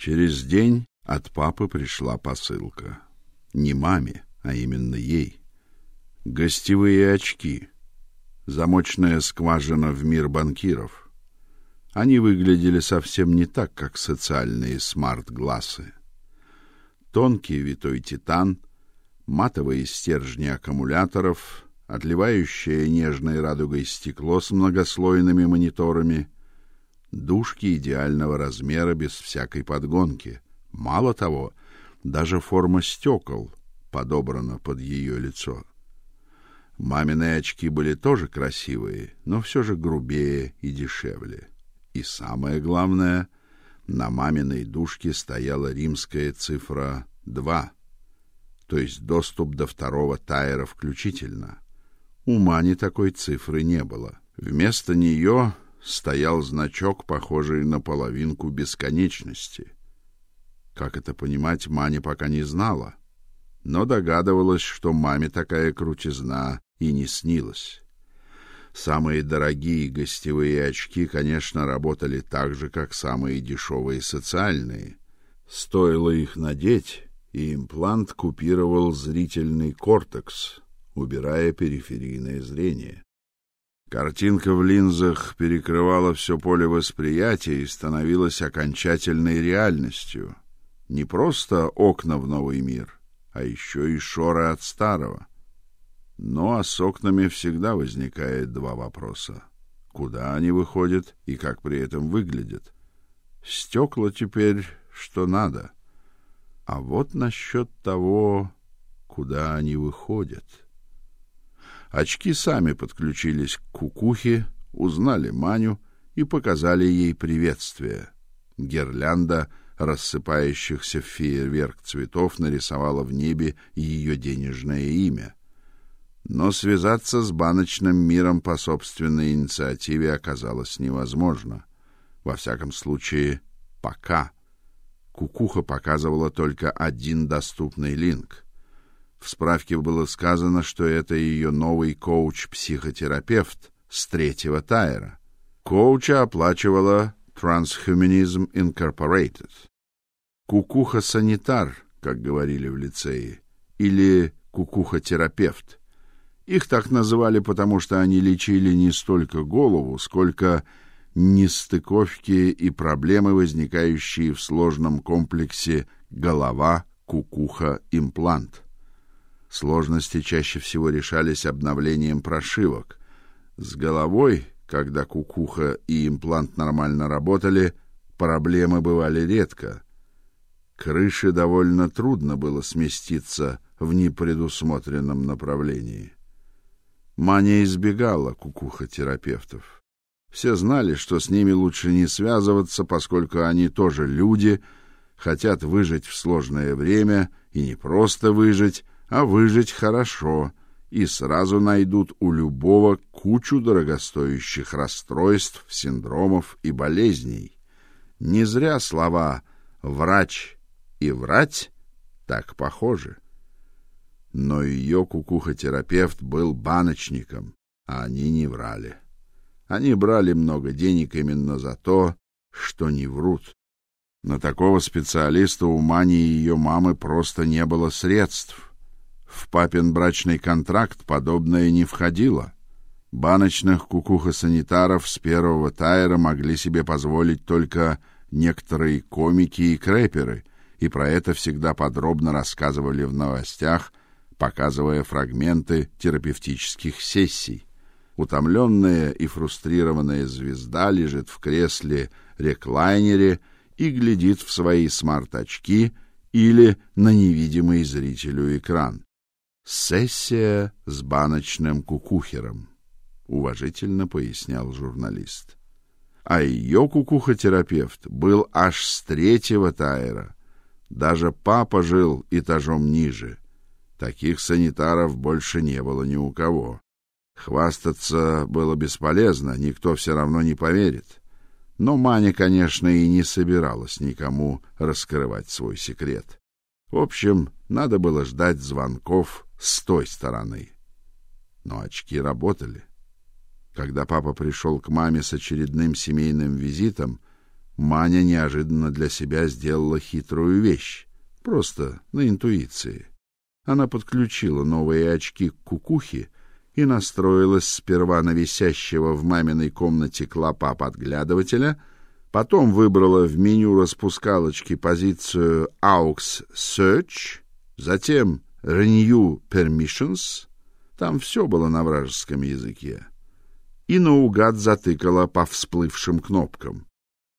Через день от папы пришла посылка. Не маме, а именно ей. Гостевые очки. Замочная скважина в мир банкиров. Они выглядели совсем не так, как социальные смарт-глазы. Тонкий витой титан, матовые стержни аккумуляторов, отливающее нежной радугой стекло с многослойными мониторами — Дужки идеального размера без всякой подгонки. Мало того, даже форма стекол подобрана под ее лицо. Мамины очки были тоже красивые, но все же грубее и дешевле. И самое главное, на маминой дужке стояла римская цифра 2, то есть доступ до второго тайра включительно. У Мани такой цифры не было. Вместо нее стоял значок, похожий на половинку бесконечности. Как это понимать, Маня пока не знала, но догадывалась, что маме такая крутизна и не снилась. Самые дорогие гостевые очки, конечно, работали так же, как самые дешевые социальные. Стоило их надеть, и имплант купировал зрительный кортекс, убирая периферийное зрение. Картинка в линзах перекрывала все поле восприятия и становилась окончательной реальностью. Не просто окна в новый мир, а еще и шоры от старого. Но а с окнами всегда возникает два вопроса: куда они выходят и как при этом выглядят. Стекла теперь что надо. А вот насчет того, куда они выходят. Очки сами подключились к кукухе, узнали Маню и показали ей приветствие. Гирлянда рассыпающихся в фейерверк цветов нарисовала в небе ее денежное имя. Но связаться с баночным миром по собственной инициативе оказалось невозможно. Во всяком случае, пока. Кукуха показывала только один доступный линк. В справке было сказано, что это ее новый коуч-психотерапевт с третьего тайра. Коуча оплачивала Transhumanism Incorporated. Кукуха-санитар, как говорили в лицее, или кукуха-терапевт. Их так называли, потому что они лечили не столько голову, сколько нестыковки и проблемы, возникающие в сложном комплексе голова, кукуха, имплант. Сложности чаще всего решались обновлением прошивок. С головой, когда кукуха и имплант нормально работали, проблемы бывали редко. Крыше довольно трудно было сместиться в непредусмотренном направлении. Маня избегала кукуха-терапевтов. Все знали, что с ними лучше не связываться, поскольку они тоже люди, хотят выжить в сложное время и не просто выжить, а выжить хорошо и сразу найдут у любого кучу дорогостоящих расстройств, синдромов и болезней. Не зря слова врач и врать так похожи. Но ее кукуха-терапевт был баночником, а они не врали. Они брали много денег именно за то, что не врут. На такого специалиста у Мани и ее мамы просто не было средств. В папин брачный контракт подобное не входило. Баночных кукуха-санитаров с первого тайра могли себе позволить только некоторые комики и крэперы, и про это всегда подробно рассказывали в новостях, показывая фрагменты терапевтических сессий. Утомленная и фрустрированная звезда лежит в кресле реклайнере и глядит в свои смарт-очки или на невидимый зрителю экран. Сессия с баночным кукухером, уважительно пояснял журналист. А ее кукухотерапевт был аж с третьего тайра. Даже папа жил этажом ниже. Таких санитаров больше не было ни у кого. Хвастаться было бесполезно, никто все равно не поверит. Но Маня, конечно, и не собиралась никому раскрывать свой секрет. В общем, надо было ждать звонков с той стороны. Но очки работали. Когда папа пришел к маме с очередным семейным визитом, Маня неожиданно для себя сделала хитрую вещь, просто на интуиции. Она подключила новые очки к кукухе и настроилась сперва на висящего в маминой комнате клопа подглядывателя, потом выбрала в меню распускалочки позицию AUX Search, затем Renew Permissions, там все было на вражеском языке, и наугад затыкала по всплывшим кнопкам.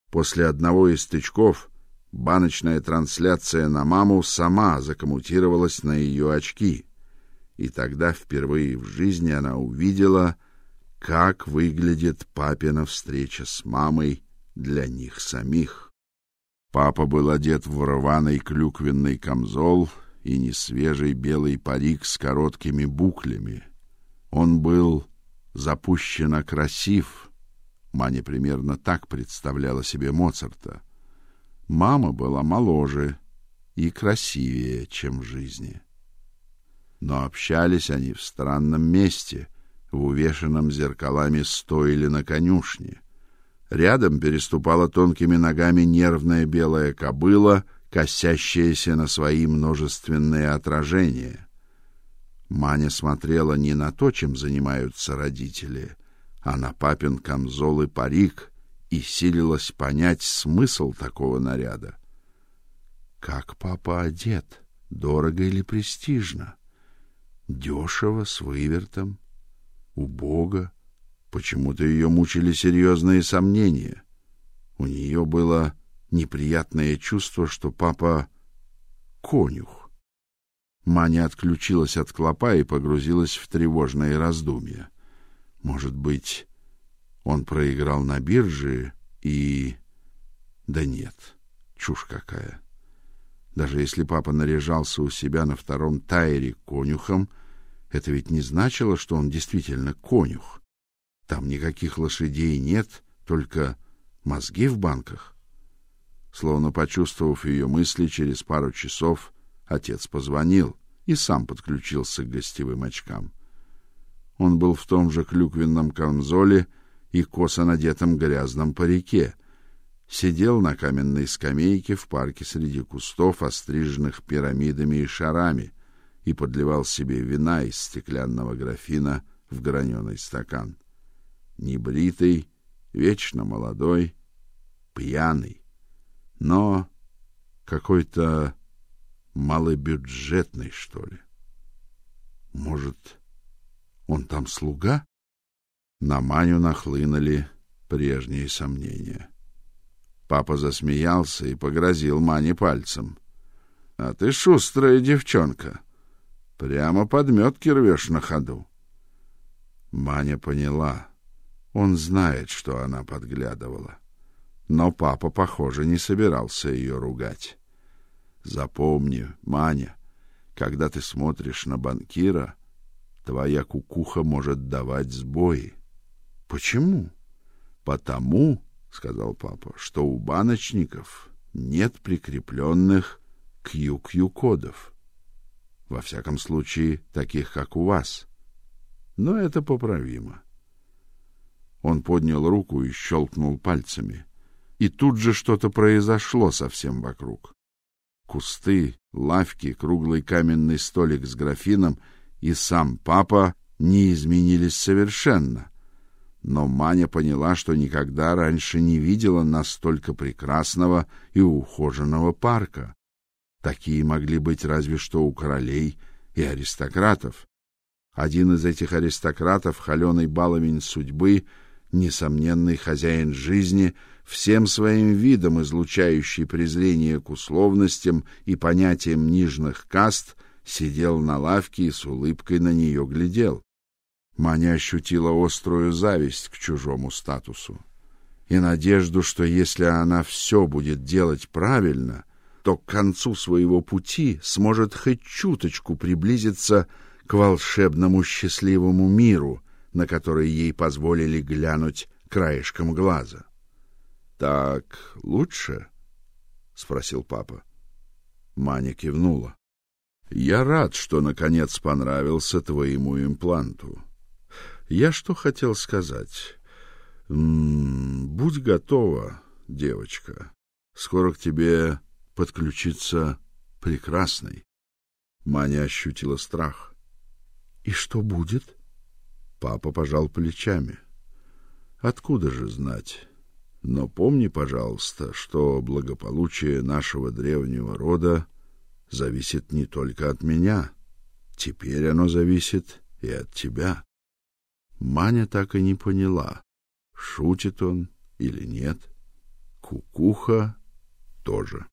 После одного из тычков баночная трансляция на маму сама закоммутировалась на ее очки. И тогда впервые в жизни она увидела, как выглядит папина встреча с мамой для них самих. Папа был одет в рваный клюквенный камзол и несвежий белый парик с короткими буклями. Он был запущенно красив, Маня примерно так представляла себе Моцарта. Мама была моложе и красивее, чем в жизни. Но общались они в странном месте, в увешанном зеркалами стойле на конюшне. Рядом переступала тонкими ногами нервная белая кобыла, косящаяся на свои множественные отражения. Маня смотрела не на то, чем занимаются родители, а на папин камзол и парик и силилась понять смысл такого наряда. Как папа одет? Дорого или престижно? Дешево, с вывертом? Убого? Почему-то ее мучили серьезные сомнения. У нее было неприятное чувство, что папа конюх. Маня отключилась от клопа и погрузилась в тревожные раздумья. Может быть, он проиграл на бирже и Да нет, чушь какая. Даже если папа наряжался у себя на втором тайре конюхом, это ведь не значило, что он действительно конюх. Там никаких лошадей нет, только мозги в банках. Словно почувствовав ее мысли, через пару часов отец позвонил и сам подключился к гостевым очкам. Он был в том же клюквенном камзоле и косо надетом грязном парике. Сидел на каменной скамейке в парке среди кустов, остриженных пирамидами и шарами, и подливал себе вина из стеклянного графина в граненый стакан. Небритый, вечно молодой, пьяный, но какой-то малобюджетный, что ли. Может, он там слуга? На Маню нахлынули прежние сомнения. Папа засмеялся и погрозил Мане пальцем. А ты шустрая девчонка. Прямо подметки рвешь на ходу. Маня поняла. Он знает, что она подглядывала. Но папа, похоже, не собирался ее ругать. Запомни, Маня, когда ты смотришь на банкира, твоя кукуха может давать сбои. Почему? Потому, сказал папа, что у баночников нет прикрепленных QQ кодов. Во всяком случае, таких как у вас. Но это поправимо. Он поднял руку и щелкнул пальцами, и тут же что-то произошло совсем вокруг. Кусты, лавки, круглый каменный столик с графином и сам папа не изменились совершенно. Но Маня поняла, что никогда раньше не видела настолько прекрасного и ухоженного парка. Такие могли быть разве что у королей и аристократов. Один из этих аристократов, холеный баловень судьбы, несомненный хозяин жизни, всем своим видом излучающий презрение к условностям и понятиям нижних каст, сидел на лавке и с улыбкой на нее глядел. Маня ощутила острую зависть к чужому статусу и надежду, что если она все будет делать правильно, то к концу своего пути сможет хоть чуточку приблизиться к волшебному счастливому миру, на который ей позволили глянуть краешком глаза. Так лучше? спросил папа. Маня кивнула. Я рад, что наконец понравился твоему импланту. Я что хотел сказать? М -м, будь готова. девочка. Скоро к тебе подключится прекрасный. Маня ощутила страх. И что будет? Папа пожал плечами. Откуда же знать? Но помни, пожалуйста, что благополучие нашего древнего рода зависит не только от меня. Теперь оно зависит и от тебя. Маня так и не поняла, шутит он или нет. Кукуха тоже.